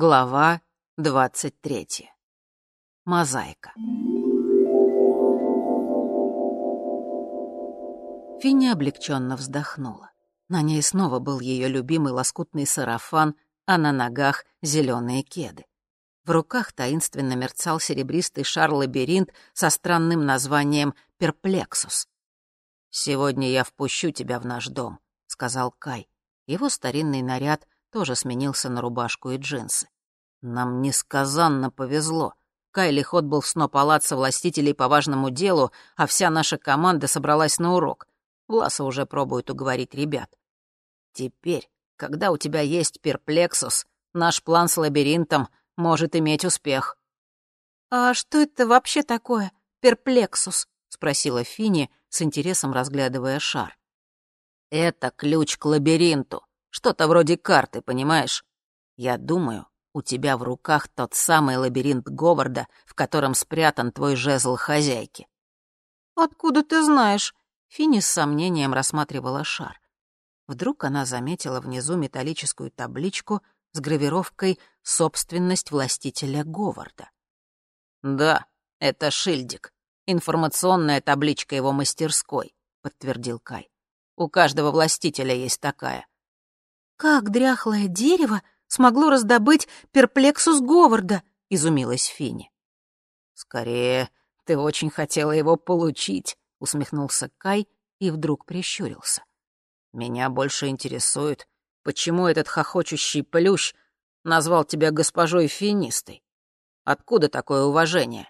Глава двадцать третья. Мозаика. Финни облегченно вздохнула. На ней снова был ее любимый лоскутный сарафан, а на ногах зеленые кеды. В руках таинственно мерцал серебристый шар-лабиринт со странным названием «Перплексус». «Сегодня я впущу тебя в наш дом», — сказал Кай. Его старинный наряд тоже сменился на рубашку и джинсы. Нам несказанно повезло. Кайли Хот был в сно-палаце властителей по важному делу, а вся наша команда собралась на урок. Власа уже пробует уговорить ребят. Теперь, когда у тебя есть перплексус, наш план с лабиринтом может иметь успех. «А что это вообще такое, перплексус?» — спросила Фини, с интересом разглядывая шар. «Это ключ к лабиринту. Что-то вроде карты, понимаешь? Я думаю, у тебя в руках тот самый лабиринт Говарда, в котором спрятан твой жезл хозяйки». «Откуда ты знаешь?» Финни с сомнением рассматривала шар. Вдруг она заметила внизу металлическую табличку с гравировкой «Собственность властителя Говарда». «Да, это шильдик. Информационная табличка его мастерской», — подтвердил Кай. «У каждого властителя есть такая». «Как дряхлое дерево смогло раздобыть перплексус Говарда?» — изумилась Финни. «Скорее, ты очень хотела его получить», — усмехнулся Кай и вдруг прищурился. «Меня больше интересует, почему этот хохочущий плющ назвал тебя госпожой финистой? Откуда такое уважение?»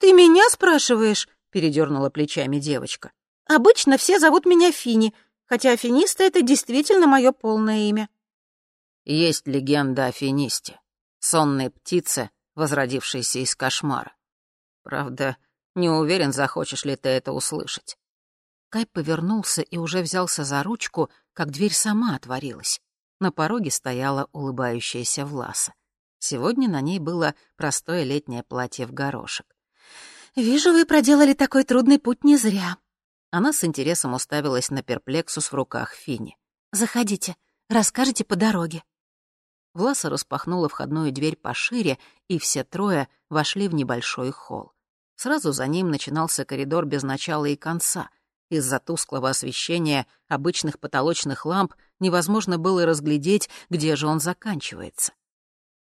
«Ты меня спрашиваешь?» — передернула плечами девочка. «Обычно все зовут меня Фини, хотя финиста — это действительно мое полное имя». Есть легенда о финисте, сонной птице, возродившейся из кошмара. Правда, не уверен, захочешь ли ты это услышать». Кай повернулся и уже взялся за ручку, как дверь сама отворилась. На пороге стояла улыбающаяся Власа. Сегодня на ней было простое летнее платье в горошек. «Вижу, вы проделали такой трудный путь не зря». Она с интересом уставилась на перплексус в руках Фини. «Заходите, расскажите по дороге». Власа распахнула входную дверь пошире, и все трое вошли в небольшой холл. Сразу за ним начинался коридор без начала и конца. Из-за тусклого освещения обычных потолочных ламп невозможно было разглядеть, где же он заканчивается.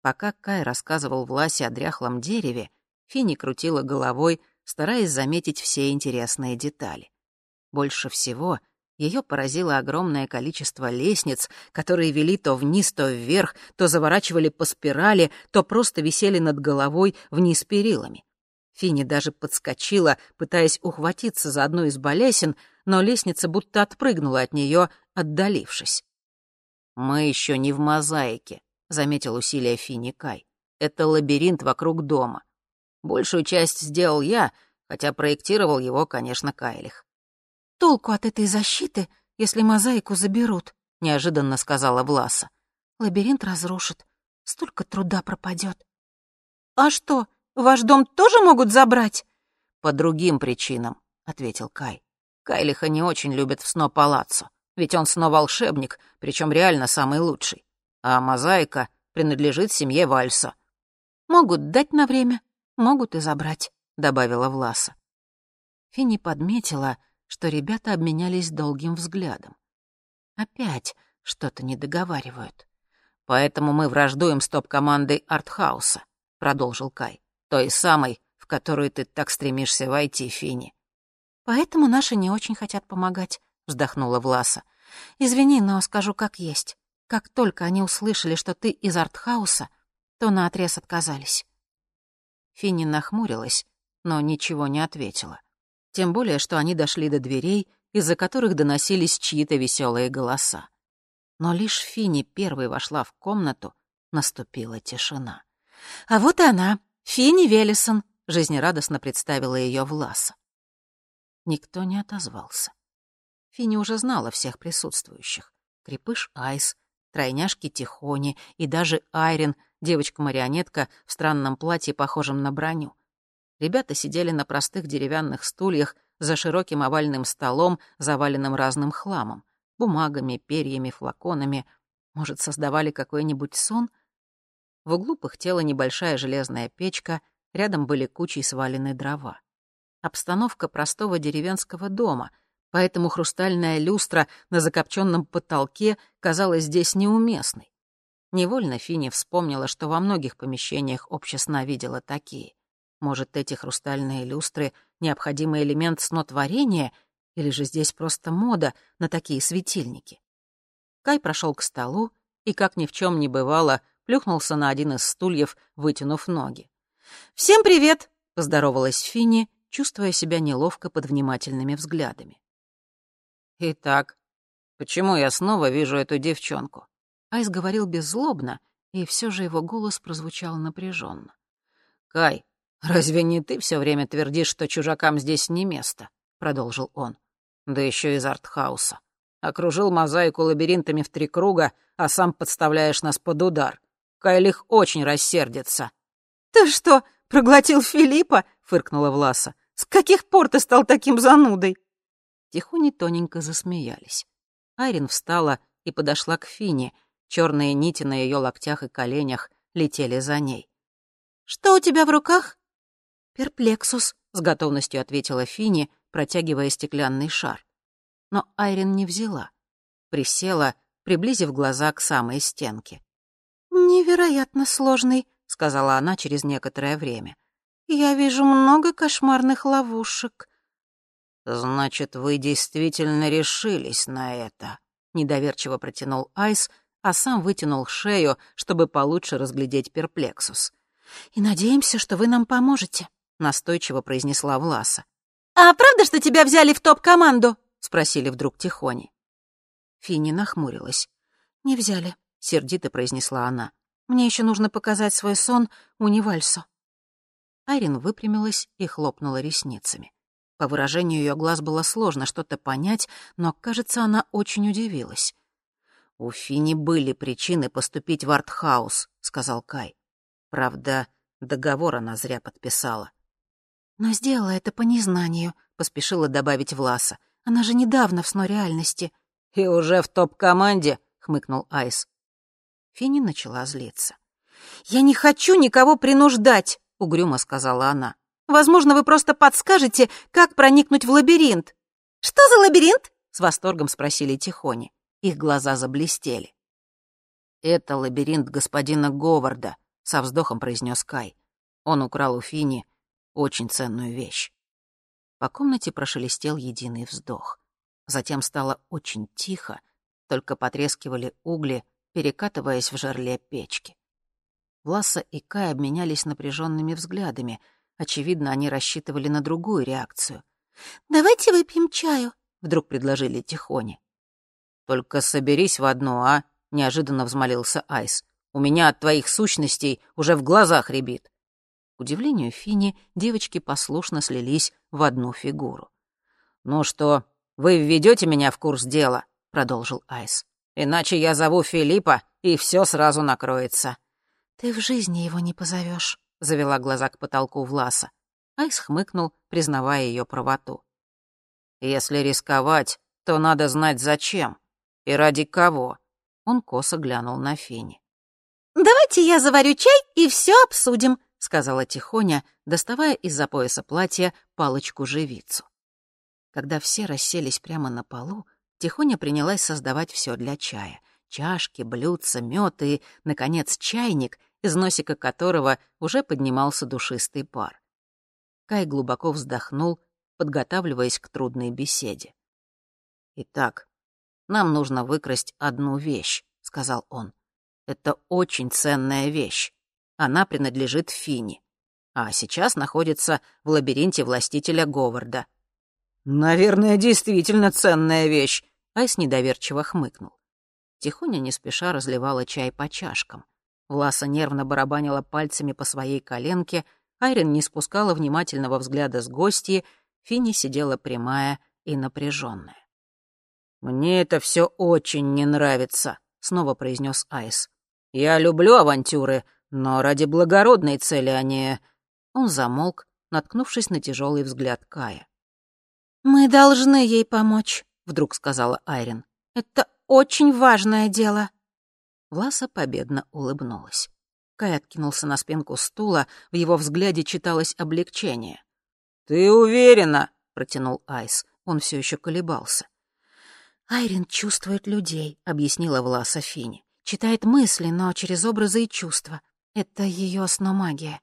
Пока Кай рассказывал Власе о дряхлом дереве, Фини крутила головой, стараясь заметить все интересные детали. Больше всего ее поразило огромное количество лестниц, которые вели то вниз, то вверх, то заворачивали по спирали, то просто висели над головой вниз перилами. Фини даже подскочила, пытаясь ухватиться за одну из балясин, но лестница будто отпрыгнула от нее, отдалившись. «Мы еще не в мозаике», — заметил усилие Фини Кай. «Это лабиринт вокруг дома. Большую часть сделал я, хотя проектировал его, конечно, Кайлих». «Толку от этой защиты, если мозаику заберут», — неожиданно сказала Власа. «Лабиринт разрушит. Столько труда пропадет. «А что, Ваш дом тоже могут забрать?» «По другим причинам», — ответил Кай. «Кайлиха не очень любят в сно-палаццо, ведь он сно-волшебник, причем реально самый лучший. А мозаика принадлежит семье Вальса». «Могут дать на время, могут и забрать», — добавила Власа. Финни подметила, что ребята обменялись долгим взглядом. Опять что-то не договаривают. «Поэтому мы враждуем с топ-командой Артхауса», — продолжил Кай. Той самой, в которую ты так стремишься войти, Фини. «Поэтому наши не очень хотят помогать», — вздохнула Власа. «Извини, но скажу как есть. Как только они услышали, что ты из артхауса, то наотрез отказались». Финни нахмурилась, но ничего не ответила. Тем более, что они дошли до дверей, из-за которых доносились чьи-то веселые голоса. Но лишь Финни первой вошла в комнату, наступила тишина. «А вот и она», «Финни Велесон», — жизнерадостно представила ее Власа. Никто не отозвался. Финни уже знала всех присутствующих. Крепыш Айс, тройняшки Тихони и даже Айрин, девочка-марионетка в странном платье, похожем на броню. Ребята сидели на простых деревянных стульях за широким овальным столом, заваленным разным хламом. Бумагами, перьями, флаконами. Может, создавали какой-нибудь сон? В углу пыхтела небольшая железная печка, рядом были кучи сваленные дрова. Обстановка простого деревенского дома, поэтому хрустальная люстра на закопченном потолке казалась здесь неуместной. Невольно Финни вспомнила, что во многих помещениях общества видела такие. Может, эти хрустальные люстры — необходимый элемент снотворения, или же здесь просто мода на такие светильники? Кай прошел к столу и, как ни в чем не бывало, плюхнулся на один из стульев, вытянув ноги. «Всем привет!» — поздоровалась Финни, чувствуя себя неловко под внимательными взглядами. «Итак, почему я снова вижу эту девчонку?» Айс говорил беззлобно, и все же его голос прозвучал напряженно. «Кай, разве не ты все время твердишь, что чужакам здесь не место?» — продолжил он. «Да еще из артхауса. Окружил мозаику лабиринтами в три круга, а сам подставляешь нас под удар. Кайлих очень рассердится». «Ты что, проглотил Филиппа?» — фыркнула Власа. «С каких пор ты стал таким занудой?» Тихони тоненько засмеялись. Айрин встала и подошла к Фине — Черные нити на ее локтях и коленях летели за ней. «Что у тебя в руках?» «Перплексус», — с готовностью ответила Фини, протягивая стеклянный шар. Но Айрин не взяла. Присела, приблизив глаза к самой стенке. «Невероятно сложный», — сказала она через некоторое время. «Я вижу много кошмарных ловушек». «Значит, вы действительно решились на это», — недоверчиво протянул Айс, а сам вытянул шею, чтобы получше разглядеть перплексус. «И надеемся, что вы нам поможете», — настойчиво произнесла Власа. «А правда, что тебя взяли в топ-команду?» — спросили вдруг Тихони. Финни нахмурилась. «Не взяли», — сердито произнесла она. «Мне еще нужно показать свой сон Унивальсу». Айрин выпрямилась и хлопнула ресницами. По выражению ее глаз было сложно что-то понять, но, кажется, она очень удивилась. «У Фини были причины поступить в артхаус», — сказал Кай. «Правда, договор она зря подписала». «Но сделала это по незнанию», — поспешила добавить Власа. «Она же недавно в сно реальности». «И уже в топ-команде», — хмыкнул Айс. Фини начала злиться. «Я не хочу никого принуждать», — угрюмо сказала она. «Возможно, вы просто подскажете, как проникнуть в лабиринт». «Что за лабиринт?» — с восторгом спросили Тихони. Их глаза заблестели. «Это лабиринт господина Говарда», — со вздохом произнес Кай. Он украл у Фини очень ценную вещь. По комнате прошелестел единый вздох. Затем стало очень тихо, только потрескивали угли, перекатываясь в жерле печки. Власа и Кай обменялись напряженными взглядами. Очевидно, они рассчитывали на другую реакцию. «Давайте выпьем чаю», — вдруг предложили Тихоне. «Только соберись в одну, а?» — неожиданно взмолился Айс. «У меня от твоих сущностей уже в глазах рябит». К удивлению Фини, девочки послушно слились в одну фигуру. «Ну что, вы введете меня в курс дела?» — продолжил Айс. «Иначе я зову Филиппа, и все сразу накроется». «Ты в жизни его не позовешь, завела глаза к потолку Власа. Айс хмыкнул, признавая ее правоту. «Если рисковать, то надо знать зачем. «И ради кого?» Он косо глянул на Фени. «Давайте я заварю чай и все обсудим», — сказала Тихоня, доставая из-за пояса платья палочку-живицу. Когда все расселись прямо на полу, Тихоня принялась создавать все для чая. Чашки, блюдца, мёд и, наконец, чайник, из носика которого уже поднимался душистый пар. Кай глубоко вздохнул, подготавливаясь к трудной беседе. «Итак, нам нужно выкрасть одну вещь», — сказал он. «Это очень ценная вещь. Она принадлежит Фини, а сейчас находится в лабиринте властителя Говарда». «Наверное, действительно ценная вещь», — Айс недоверчиво хмыкнул. Тихоня не спеша разливала чай по чашкам. Власа нервно барабанила пальцами по своей коленке, Айрин не спускала внимательного взгляда с гостьи, Фини сидела прямая и напряженная. «Мне это все очень не нравится», — снова произнес Айс. «Я люблю авантюры, но ради благородной цели, а не...» Он замолк, наткнувшись на тяжелый взгляд Кая. «Мы должны ей помочь», — вдруг сказала Айрин. «Это очень важное дело». Власа победно улыбнулась. Кай откинулся на спинку стула, в его взгляде читалось облегчение. «Ты уверена?» — протянул Айс. Он все еще колебался. «Айрин чувствует людей», — объяснила Власа Фини. «Читает мысли, но через образы и чувства. Это ее основмагия».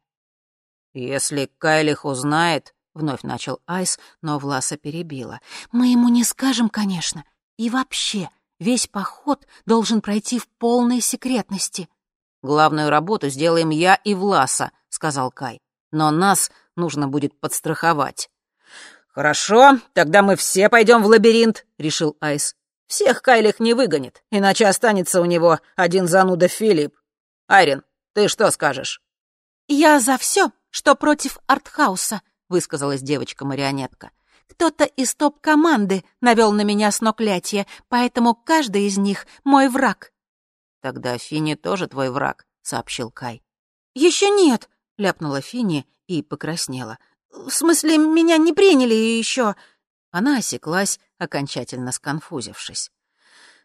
«Если Кайлих узнает...» — вновь начал Айс, но Власа перебила. «Мы ему не скажем, конечно. И вообще, весь поход должен пройти в полной секретности». «Главную работу сделаем я и Власа», — сказал Кай. «Но нас нужно будет подстраховать». «Хорошо, тогда мы все пойдем в лабиринт», — решил Айс. «Всех Кайлих не выгонит, иначе останется у него один зануда Филипп. Айрин, ты что скажешь?» «Я за все, что против артхауса», — высказалась девочка-марионетка. «Кто-то из топ-команды навел на меня сноклятие, поэтому каждый из них — мой враг». «Тогда Фини тоже твой враг», — сообщил Кай. «Еще нет», — ляпнула Фини и покраснела. «В смысле, меня не приняли еще». Она осеклась, окончательно сконфузившись.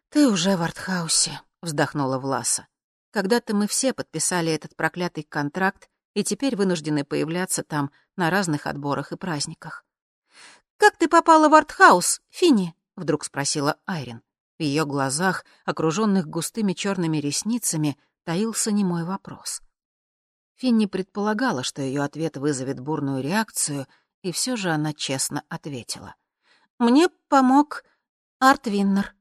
«Ты уже в артхаусе», — вздохнула Власа. «Когда-то мы все подписали этот проклятый контракт и теперь вынуждены появляться там на разных отборах и праздниках». «Как ты попала в артхаус, Фини?» — вдруг спросила Айрин. В ее глазах, окруженных густыми черными ресницами, таился немой вопрос. Финни предполагала, что ее ответ вызовет бурную реакцию, и все же она честно ответила. «Мне помог Арт Виннер».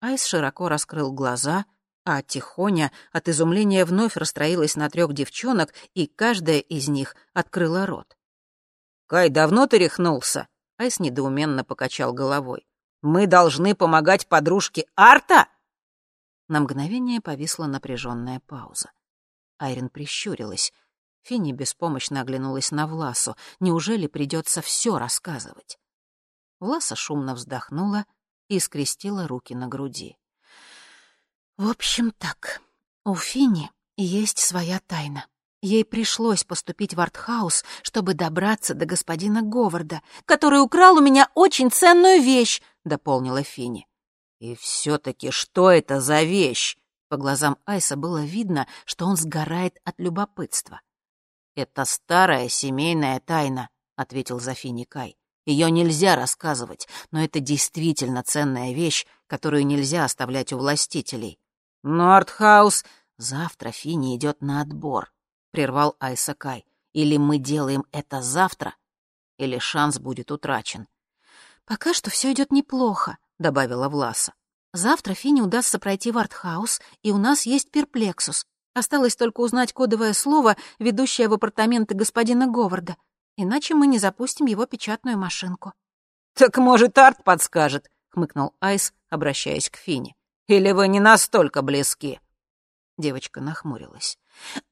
Айс широко раскрыл глаза, а Тихоня от изумления вновь расстроилась на трех девчонок, и каждая из них открыла рот. «Кай, давно ты рехнулся?» Айс недоуменно покачал головой. Мы должны помогать подружке Арта?» На мгновение повисла напряженная пауза. Айрин прищурилась. Финни беспомощно оглянулась на Власу. Неужели придется все рассказывать? Власа шумно вздохнула и скрестила руки на груди. «В общем так, у Финни есть своя тайна. Ей пришлось поступить в артхаус, чтобы добраться до господина Говарда, который украл у меня очень ценную вещь, — дополнила Фини. «И все-таки что это за вещь?» По глазам Айса было видно, что он сгорает от любопытства. «Это старая семейная тайна», — ответил за Фини Кай. «Ее нельзя рассказывать, но это действительно ценная вещь, которую нельзя оставлять у властителей». «Но Артхаус...» «Завтра Фини идет на отбор прервал Айса Кай. «Или мы делаем это завтра, или шанс будет утрачен». «Пока что все идет неплохо», — добавила Власа. «Завтра Фине удастся пройти в артхаус, и у нас есть перплексус. Осталось только узнать кодовое слово, ведущее в апартаменты господина Говарда. Иначе мы не запустим его печатную машинку». «Так, может, Арт подскажет», — хмыкнул Айс, обращаясь к Фине. «Или вы не настолько близки?» Девочка нахмурилась.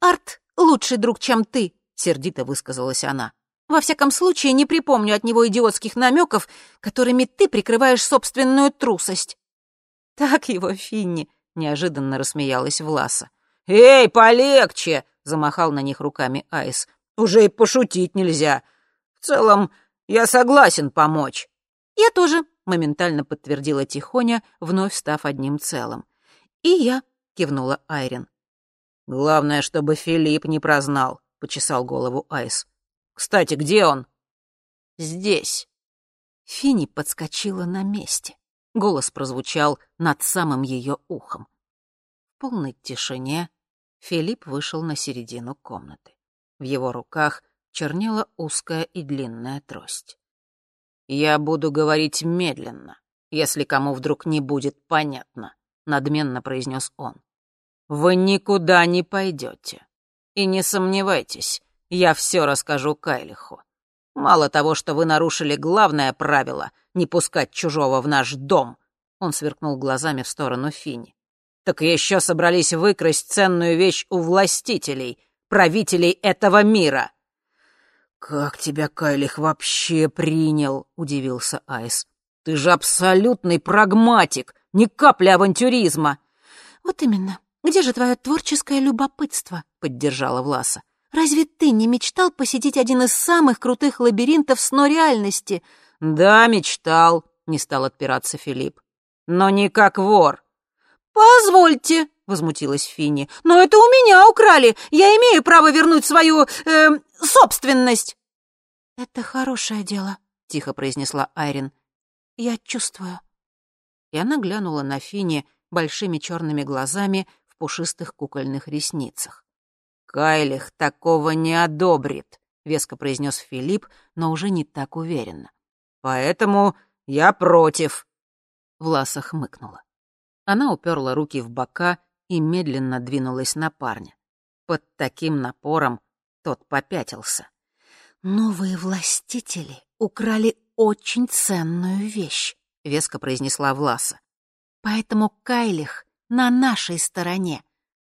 «Арт лучший друг, чем ты», — сердито высказалась она. «Во всяком случае, не припомню от него идиотских намеков, которыми ты прикрываешь собственную трусость». «Так его, Финни», — неожиданно рассмеялась Власа. «Эй, полегче!» — замахал на них руками Айс. «Уже и пошутить нельзя. В целом, я согласен помочь». «Я тоже», — моментально подтвердила Тихоня, вновь став одним целым. «И я», — кивнула Айрин. «Главное, чтобы Филипп не прознал», — почесал голову Айс. «Кстати, где он?» «Здесь». Фини подскочила на месте. Голос прозвучал над самым ее ухом. В полной тишине Филипп вышел на середину комнаты. В его руках чернела узкая и длинная трость. «Я буду говорить медленно, если кому вдруг не будет понятно», — надменно произнес он. Вы никуда не пойдете. И не сомневайтесь, я все расскажу Кайлиху. Мало того, что вы нарушили главное правило — не пускать чужого в наш дом, он сверкнул глазами в сторону Фини. Так еще собрались выкрасть ценную вещь у властителей, правителей этого мира. «Как тебя Кайлих вообще принял?» — удивился Айс. «Ты же абсолютный прагматик, ни капли авантюризма!» «Вот именно. «Где же твое творческое любопытство?» — поддержала Власа. «Разве ты не мечтал посетить один из самых крутых лабиринтов сно реальности?» «Да, мечтал», — не стал отпираться Филипп. «Но не как вор». «Позвольте», — возмутилась Финни. «Но это у меня украли! Я имею право вернуть свою... Э, собственность!» «Это хорошее дело», — тихо произнесла Айрин. «Я чувствую». И она глянула на Финни большими черными глазами в пушистых кукольных ресницах. «Кайлих такого не одобрит», — веско произнес Филипп, но уже не так уверенно. «Поэтому я против». Власа хмыкнула. Она уперла руки в бока и медленно двинулась на парня. Под таким напором тот попятился. «Новые властители украли очень ценную вещь», — веско произнесла Власа. «Поэтому Кайлих на нашей стороне.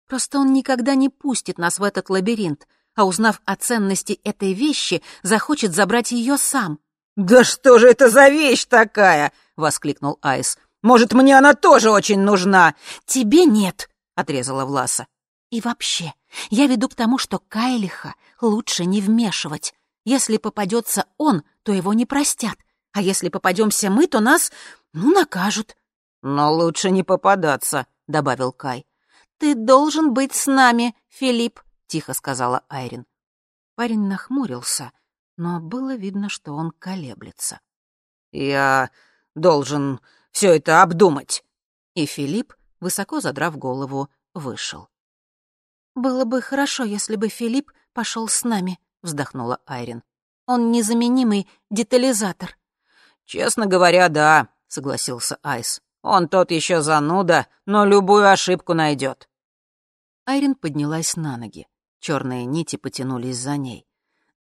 Просто он никогда не пустит нас в этот лабиринт, а узнав о ценности этой вещи, захочет забрать ее сам». «Да что же это за вещь такая?» — воскликнул Айс. «Может, мне она тоже очень нужна?» «Тебе нет», — отрезала Власа. «И вообще, я веду к тому, что Кайлиха лучше не вмешивать. Если попадется он, то его не простят. А если попадемся мы, то нас, ну, накажут». «Но лучше не попадаться», — добавил Кай. «Ты должен быть с нами, Филипп», — тихо сказала Айрин. Парень нахмурился, но было видно, что он колеблется. «Я должен все это обдумать». И Филипп, высоко задрав голову, вышел. «Было бы хорошо, если бы Филипп пошел с нами», — вздохнула Айрин. «Он незаменимый детализатор». «Честно говоря, да», — согласился Айс. «Он тот еще зануда, но любую ошибку найдет». Айрин поднялась на ноги. Черные нити потянулись за ней.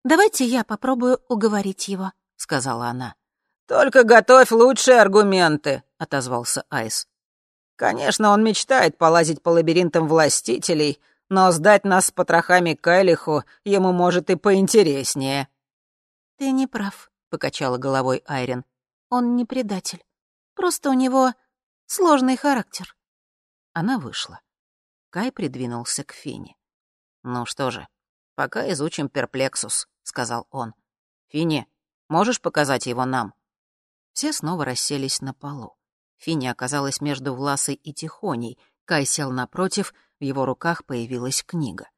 «Давайте я попробую уговорить его», — сказала она. «Только готовь лучшие аргументы», — отозвался Айс. «Конечно, он мечтает полазить по лабиринтам властителей, но сдать нас с потрохами Кайлиху ему может и поинтереснее». «Ты не прав», — покачала головой Айрин. «Он не предатель. Просто у него сложный характер». Она вышла. Кай придвинулся к Фине. «Ну что же, пока изучим перплексус», — сказал он. «Фини, можешь показать его нам?» Все снова расселись на полу. Фини оказалась между Власой и Тихоней. Кай сел напротив — в его руках появилась книга.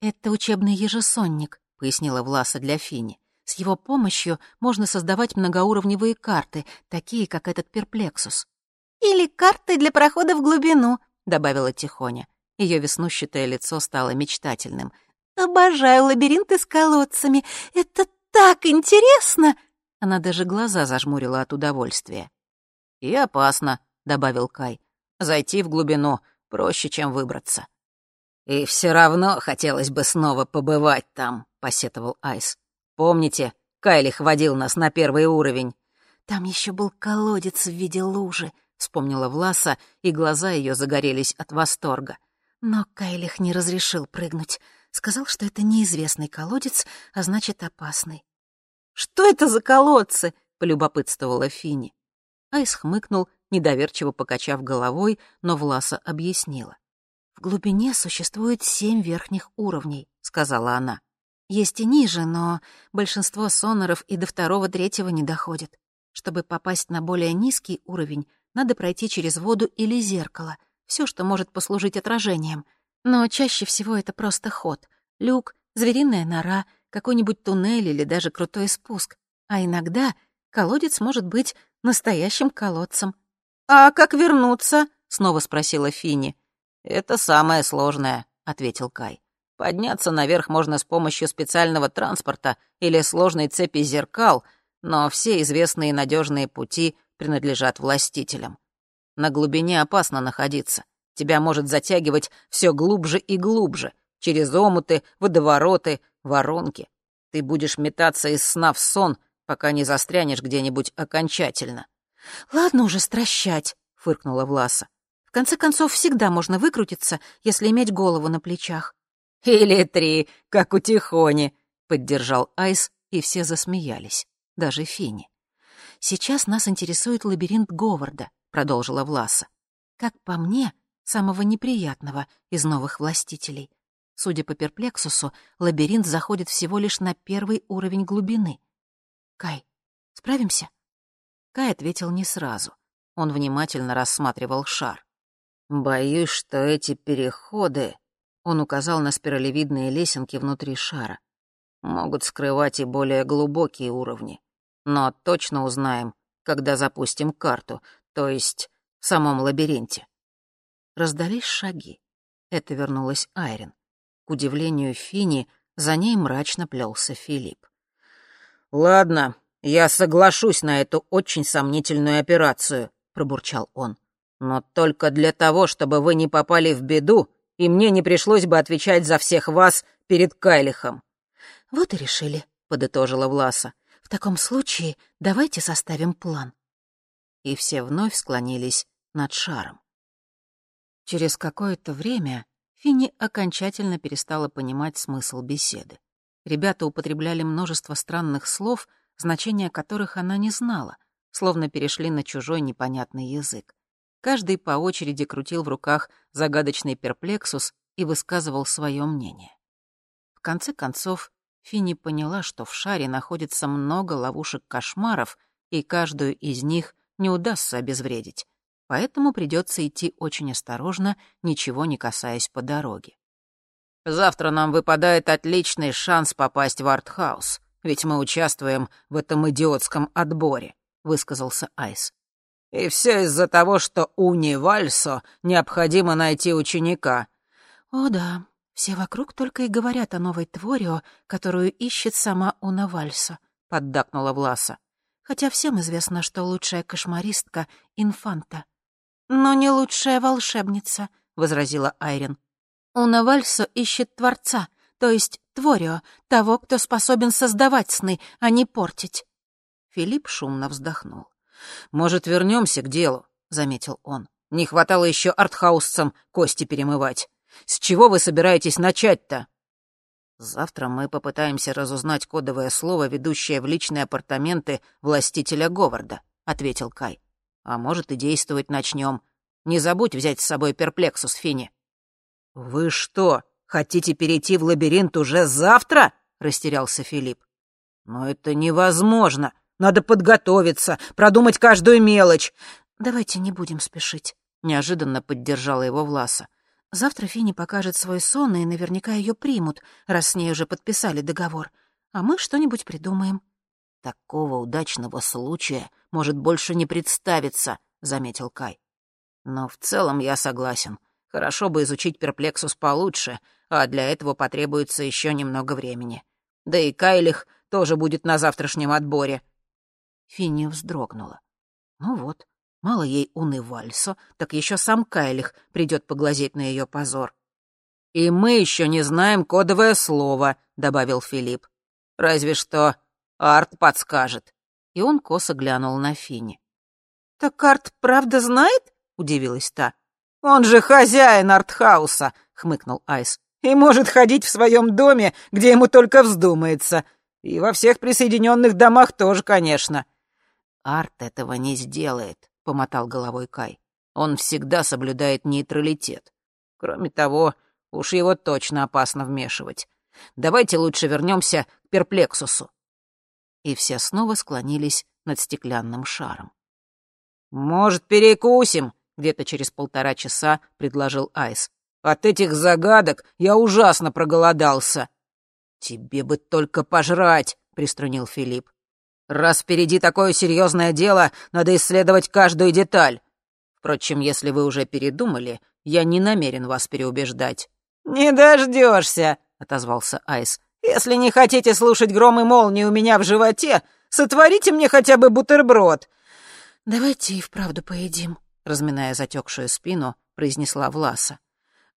«Это учебный ежесонник», — пояснила Власа для Фини. «С его помощью можно создавать многоуровневые карты, такие, как этот перплексус». «Или карты для прохода в глубину», — добавила Тихоня. Ее веснущатое лицо стало мечтательным. «Обожаю лабиринты с колодцами. Это так интересно!» Она даже глаза зажмурила от удовольствия. «И опасно», — добавил Кай. «Зайти в глубину проще, чем выбраться. «И все равно хотелось бы снова побывать там», — посетовал Айс. «Помните, Кайлих водил нас на первый уровень?» «Там еще был колодец в виде лужи», — вспомнила Власа, и глаза ее загорелись от восторга. Но Кайлих не разрешил прыгнуть. Сказал, что это неизвестный колодец, а значит, опасный. «Что это за колодцы?» — полюбопытствовала Фини. Айс хмыкнул недоверчиво покачав головой, но Власа объяснила. «В глубине существует семь верхних уровней», — сказала она. «Есть и ниже, но большинство соноров и до второго-третьего не доходит. Чтобы попасть на более низкий уровень, надо пройти через воду или зеркало, все, что может послужить отражением. Но чаще всего это просто ход. Люк, звериная нора, какой-нибудь туннель или даже крутой спуск. А иногда колодец может быть настоящим колодцем. «А как вернуться?» — снова спросила Фини. «Это самое сложное», — ответил Кай. «Подняться наверх можно с помощью специального транспорта или сложной цепи зеркал, но все известные надежные пути принадлежат властителям. На глубине опасно находиться. Тебя может затягивать все глубже и глубже, через омуты, водовороты, воронки. Ты будешь метаться из сна в сон, пока не застрянешь где-нибудь окончательно. «Ладно уже стращать», — фыркнула Власа. «В конце концов, всегда можно выкрутиться, если иметь голову на плечах». «Или три, как у Тихони», — поддержал Айс, и все засмеялись, даже Фини. «Сейчас нас интересует лабиринт Говарда», — продолжила Власа. «Как по мне, самого неприятного из новых властителей. Судя по перплексусу, лабиринт заходит всего лишь на первый уровень глубины. Кай, справимся?» Кай ответил не сразу. Он внимательно рассматривал шар. Боюсь, что эти переходы, он указал на спиралевидные лесенки внутри шара, могут скрывать и более глубокие уровни. Но точно узнаем, когда запустим карту, то есть в самом лабиринте. Раздались шаги. Это вернулась Айрин. К удивлению Фини, за ней мрачно плелся Филипп. «Ладно, я соглашусь на эту очень сомнительную операцию», — пробурчал он. «Но только для того, чтобы вы не попали в беду, и мне не пришлось бы отвечать за всех вас перед Кайлихом». «Вот и решили», — подытожила Власа. «В таком случае давайте составим план». И все вновь склонились над шаром. Через какое-то время Финни окончательно перестала понимать смысл беседы. Ребята употребляли множество странных слов, значения которых она не знала, словно перешли на чужой непонятный язык. Каждый по очереди крутил в руках загадочный перплексус и высказывал свое мнение. В конце концов, Финни поняла, что в шаре находится много ловушек-кошмаров, и каждую из них не удастся обезвредить поэтому придется идти очень осторожно, ничего не касаясь по дороге. «Завтра нам выпадает отличный шанс попасть в артхаус, ведь мы участвуем в этом идиотском отборе», — высказался Айс. «И все из-за того, что Уни Вальсо необходимо найти ученика». «О да, все вокруг только и говорят о новой Творио, которую ищет сама Уна Вальсо», — поддакнула Власа. «Хотя всем известно, что лучшая кошмаристка — Инфанта». «Но не лучшая волшебница», — возразила Айрин. «Уна Вальсо ищет Творца, то есть Творио, того, кто способен создавать сны, а не портить». Филипп шумно вздохнул. «Может, вернемся к делу?» — заметил он. «Не хватало еще артхаусцам кости перемывать. С чего вы собираетесь начать-то?» «Завтра мы попытаемся разузнать кодовое слово, ведущее в личные апартаменты властителя Говарда», — ответил Кай. А может, и действовать начнем. Не забудь взять с собой перплексус, Фини. «Вы что, хотите перейти в лабиринт уже завтра?» — растерялся Филипп. «Но это невозможно. Надо подготовиться, продумать каждую мелочь». «Давайте не будем спешить», — неожиданно поддержала его Власа. «Завтра Фини покажет свой сон, и наверняка ее примут, раз с ней уже подписали договор. А мы что-нибудь придумаем». «Такого удачного случая может больше не представиться», — заметил Кай. «Но в целом я согласен. Хорошо бы изучить перплексус получше, а для этого потребуется еще немного времени. Да и Кайлих тоже будет на завтрашнем отборе». Финни вздрогнула. «Ну вот, мало ей уны Вальсо, так еще сам Кайлих придет поглазеть на ее позор». «И мы еще не знаем кодовое слово», — добавил Филипп. «Разве что Арт подскажет». И он косо глянул на Фини. «Так Арт правда знает?» — удивилась та. «Он же хозяин артхауса», — хмыкнул Айс. «И может ходить в своем доме, где ему только вздумается. И во всех присоединенных домах тоже, конечно». «Арт этого не сделает», — помотал головой Кай. «Он всегда соблюдает нейтралитет. Кроме того, уж его точно опасно вмешивать. Давайте лучше вернемся к перплексусу и все снова склонились над стеклянным шаром. «Может, перекусим?» — где-то через полтора часа предложил Айс. «От этих загадок я ужасно проголодался». «Тебе бы только пожрать», — приструнил Филипп. «Раз впереди такое серьезное дело, надо исследовать каждую деталь. Впрочем, если вы уже передумали, я не намерен вас переубеждать». «Не дождешься», — отозвался Айс. Если не хотите слушать гром и молнии у меня в животе, сотворите мне хотя бы бутерброд». «Давайте и вправду поедим», — разминая затекшую спину, произнесла Власа.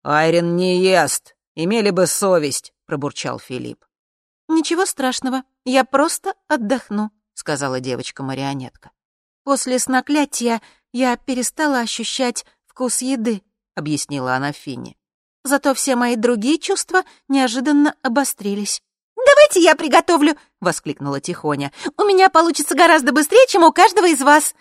«Айрин не ест. Имели бы совесть», — пробурчал Филипп. «Ничего страшного, я просто отдохну», — сказала девочка-марионетка. «После сноклятия я перестала ощущать вкус еды», — объяснила она Финни. Зато все мои другие чувства неожиданно обострились. «Давайте я приготовлю!» — воскликнула Тихоня. «У меня получится гораздо быстрее, чем у каждого из вас!»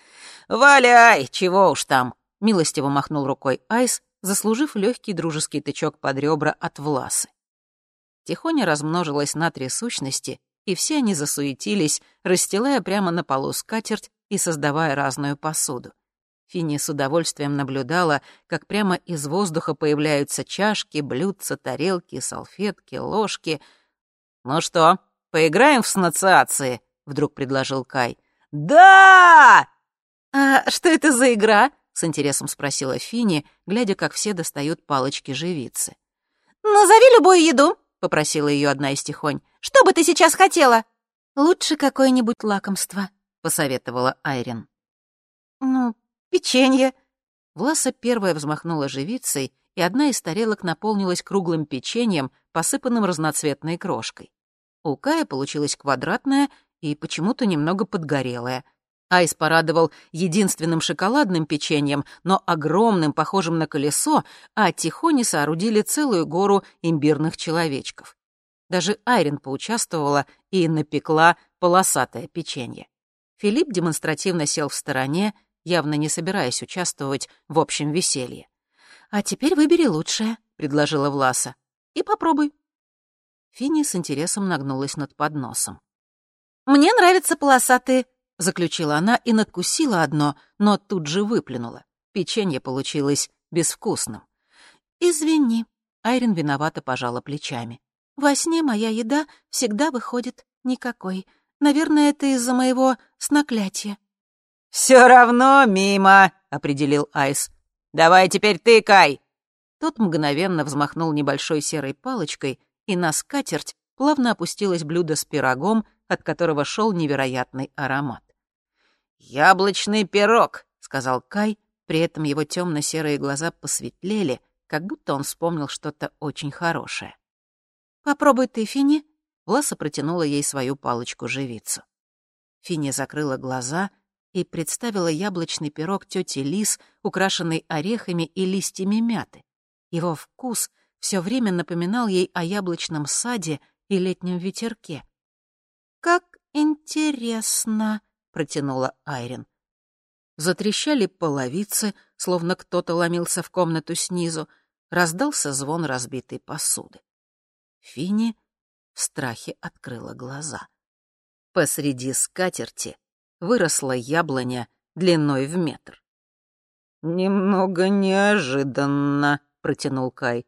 «Валяй! Чего уж там!» — милостиво махнул рукой Айс, заслужив легкий дружеский тычок под ребра от Власы. Тихоня размножилась на три сущности, и все они засуетились, расстилая прямо на полу скатерть и создавая разную посуду. Финни с удовольствием наблюдала, как прямо из воздуха появляются чашки, блюдца, тарелки, салфетки, ложки. «Ну что, поиграем в снациации?» — вдруг предложил Кай. «Да!» «А что это за игра?» — с интересом спросила Финни, глядя, как все достают палочки живицы. «Назови любую еду», — попросила ее одна из тихонь. «Что бы ты сейчас хотела?» «Лучше какое-нибудь лакомство», — посоветовала Айрин. «Ну, печенье». Власа первая взмахнула живицей, и одна из тарелок наполнилась круглым печеньем, посыпанным разноцветной крошкой. У Кая получилась квадратная и почему-то немного подгорелая. Айс порадовал единственным шоколадным печеньем, но огромным, похожим на колесо, а Тихони соорудили целую гору имбирных человечков. Даже Айрин поучаствовала и напекла полосатое печенье. Филипп демонстративно сел в стороне, явно не собираясь участвовать в общем веселье. «А теперь выбери лучшее», — предложила Власа. «И попробуй». Финни с интересом нагнулась над подносом. «Мне нравятся полосатые», — заключила она и надкусила одно, но тут же выплюнула. Печенье получилось безвкусным. «Извини», — Айрин виновато пожала плечами. «Во сне моя еда всегда выходит никакой. Наверное, это из-за моего сноклятия». «Все равно мимо», — определил Айс. «Давай теперь ты, Кай!» Тот мгновенно взмахнул небольшой серой палочкой, и на скатерть плавно опустилось блюдо с пирогом, от которого шел невероятный аромат. «Яблочный пирог», — сказал Кай, при этом его темно-серые глаза посветлели, как будто он вспомнил что-то очень хорошее. «Попробуй ты, Фини», — Ласа протянула ей свою палочку-живицу. Фини закрыла глаза и представила яблочный пирог тети Лис, украшенный орехами и листьями мяты. Его вкус все время напоминал ей о яблочном саде и летнем ветерке. «Как интересно!» — протянула Айрин. Затрещали половицы, словно кто-то ломился в комнату снизу. Раздался звон разбитой посуды. Фини в страхе открыла глаза. Посреди скатерти выросла яблоня длиной в метр. «Немного неожиданно», — протянул Кай.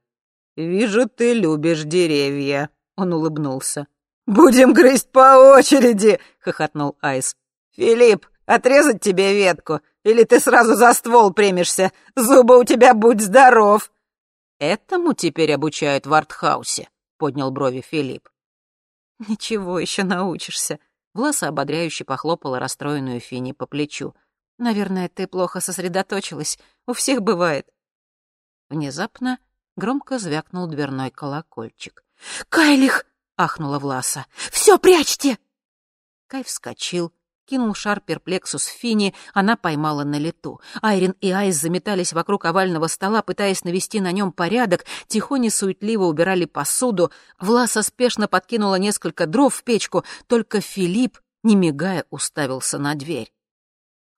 «Вижу, ты любишь деревья», — он улыбнулся. «Будем грызть по очереди!» — хохотнул Айс. «Филипп, отрезать тебе ветку? Или ты сразу за ствол примешься? Зубы у тебя будь здоров!» «Этому теперь обучают в артхаусе», — поднял брови Филипп. «Ничего, еще научишься». Власа ободряюще похлопала расстроенную Фини по плечу. «Наверное, ты плохо сосредоточилась. У всех бывает». Внезапно громко звякнул дверной колокольчик. «Кайлих!» ахнула Власа. «Все прячьте!» Кай вскочил, кинул шар перплексус Фини, она поймала на лету. Айрин и Айс заметались вокруг овального стола, пытаясь навести на нем порядок, тихоне суетливо убирали посуду. Власа спешно подкинула несколько дров в печку, только Филипп, не мигая, уставился на дверь.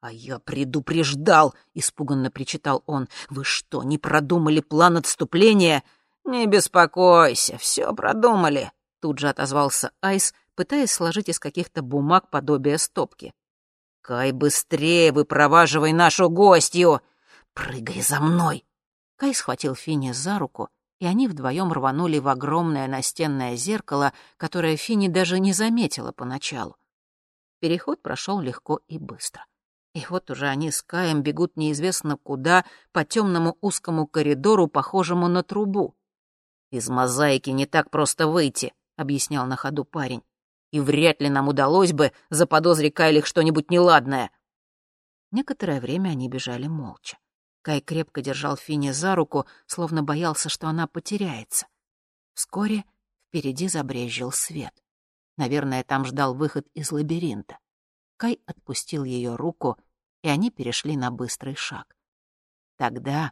«А я предупреждал!» — испуганно причитал он. «Вы что, не продумали план отступления?» «Не беспокойся, все продумали», Тут же отозвался Айс, пытаясь сложить из каких-то бумаг подобие стопки. «Кай, быстрее выпроваживай нашу гостью! Прыгай за мной!» Кай схватил Финни за руку, и они вдвоем рванули в огромное настенное зеркало, которое Финни даже не заметила поначалу. Переход прошел легко и быстро. И вот уже они с Каем бегут неизвестно куда по темному узкому коридору, похожему на трубу. Из мозаики не так просто выйти, объяснял на ходу парень. «И вряд ли нам удалось бы заподозрить Кайлих что-нибудь неладное». Некоторое время они бежали молча. Кай крепко держал Фини за руку, словно боялся, что она потеряется. Вскоре впереди забрезжил свет. Наверное, там ждал выход из лабиринта. Кай отпустил ее руку, и они перешли на быстрый шаг. Тогда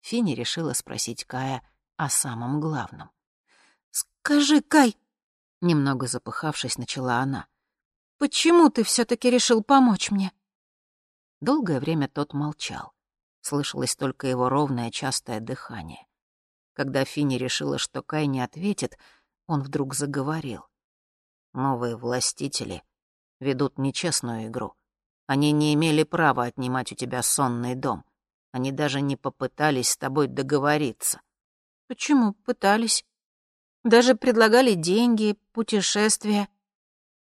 Фини решила спросить Кая о самом главном. «Скажи, Кай, Немного запыхавшись, начала она. «Почему ты все таки решил помочь мне?» Долгое время тот молчал. Слышалось только его ровное частое дыхание. Когда Фини решила, что Кай не ответит, он вдруг заговорил. «Новые властители ведут нечестную игру. Они не имели права отнимать у тебя сонный дом. Они даже не попытались с тобой договориться. Почему пытались? Даже предлагали деньги, путешествия.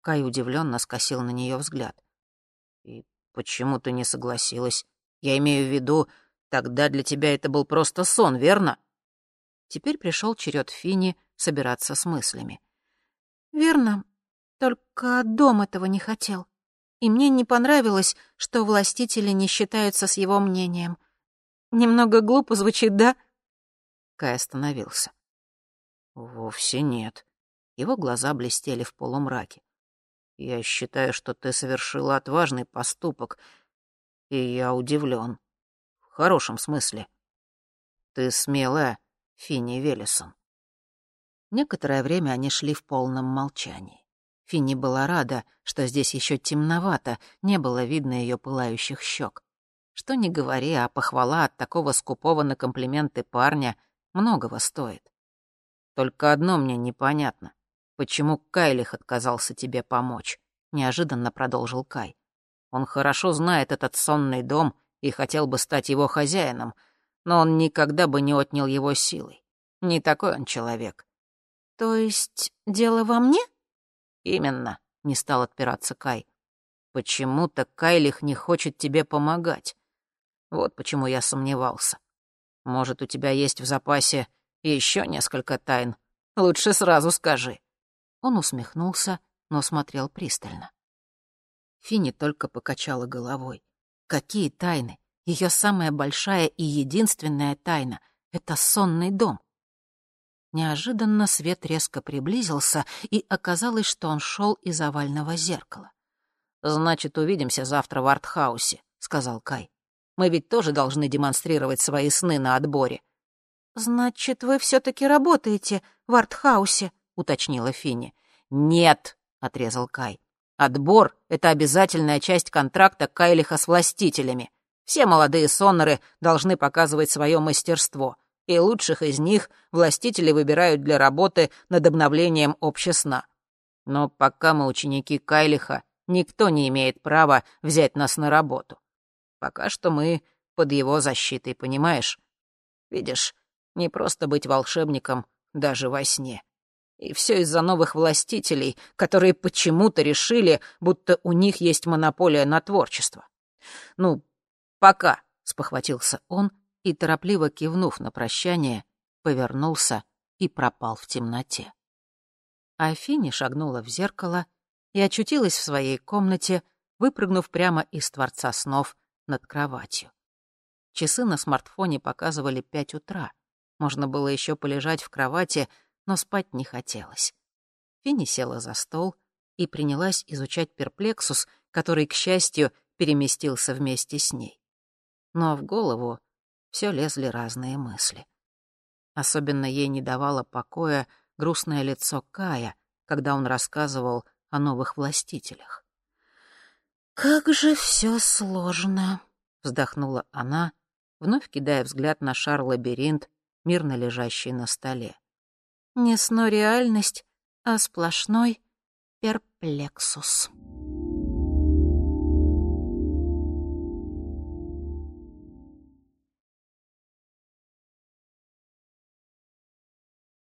Кай удивленно скосил на нее взгляд. И почему ты не согласилась? Я имею в виду, тогда для тебя это был просто сон, верно? Теперь пришел черед Фини собираться с мыслями. Верно, только дом этого не хотел. И мне не понравилось, что властители не считаются с его мнением. Немного глупо звучит, да? Кай остановился. Вовсе нет. Его глаза блестели в полумраке. Я считаю, что ты совершила отважный поступок, и я удивлен. В хорошем смысле. Ты смелая, Финни Велесон. Некоторое время они шли в полном молчании. Финни была рада, что здесь еще темновато, не было видно ее пылающих щек. Что ни говори, а похвала от такого скупого на комплименты парня многого стоит. Только одно мне непонятно. Почему Кайлих отказался тебе помочь? Неожиданно продолжил Кай. Он хорошо знает этот сонный дом и хотел бы стать его хозяином, но он никогда бы не отнял его силой. Не такой он человек. То есть дело во мне? «Именно», — не стал отпираться Кай. «Почему-то Кайлих не хочет тебе помогать. Вот почему я сомневался. Может, у тебя есть в запасе еще несколько тайн? Лучше сразу скажи». Он усмехнулся, но смотрел пристально. Финни только покачала головой. Какие тайны? Ее самая большая и единственная тайна — это сонный дом. Неожиданно свет резко приблизился, и оказалось, что он шел из овального зеркала. «Значит, увидимся завтра в артхаусе», — сказал Кай. «Мы ведь тоже должны демонстрировать свои сны на отборе». «Значит, вы все-таки работаете в артхаусе», — уточнила Финни. «Нет», — отрезал Кай. «Отбор — это обязательная часть контракта Кайлиха с властителями. Все молодые соноры должны показывать свое мастерство и лучших из них властители выбирают для работы над обновлением общесна. Но пока мы ученики Кайлиха, никто не имеет права взять нас на работу. Пока что мы под его защитой, понимаешь? Видишь, не просто быть волшебником даже во сне. И все из-за новых властителей, которые почему-то решили, будто у них есть монополия на творчество. Ну, пока, — спохватился он и, торопливо кивнув на прощание, повернулся и пропал в темноте. Афини шагнула в зеркало и очутилась в своей комнате, выпрыгнув прямо из Творца снов над кроватью. Часы на смартфоне показывали пять утра. Можно было еще полежать в кровати, но спать не хотелось. Финни села за стол и принялась изучать перплексус, который, к счастью, переместился вместе с ней. Но в голову все лезли разные мысли. Особенно ей не давало покоя грустное лицо Кая, когда он рассказывал о новых властителях. «Как же все сложно!» — вздохнула она, вновь кидая взгляд на шар-лабиринт, мирно лежащий на столе. «Не сно реальность, а сплошной перплексус».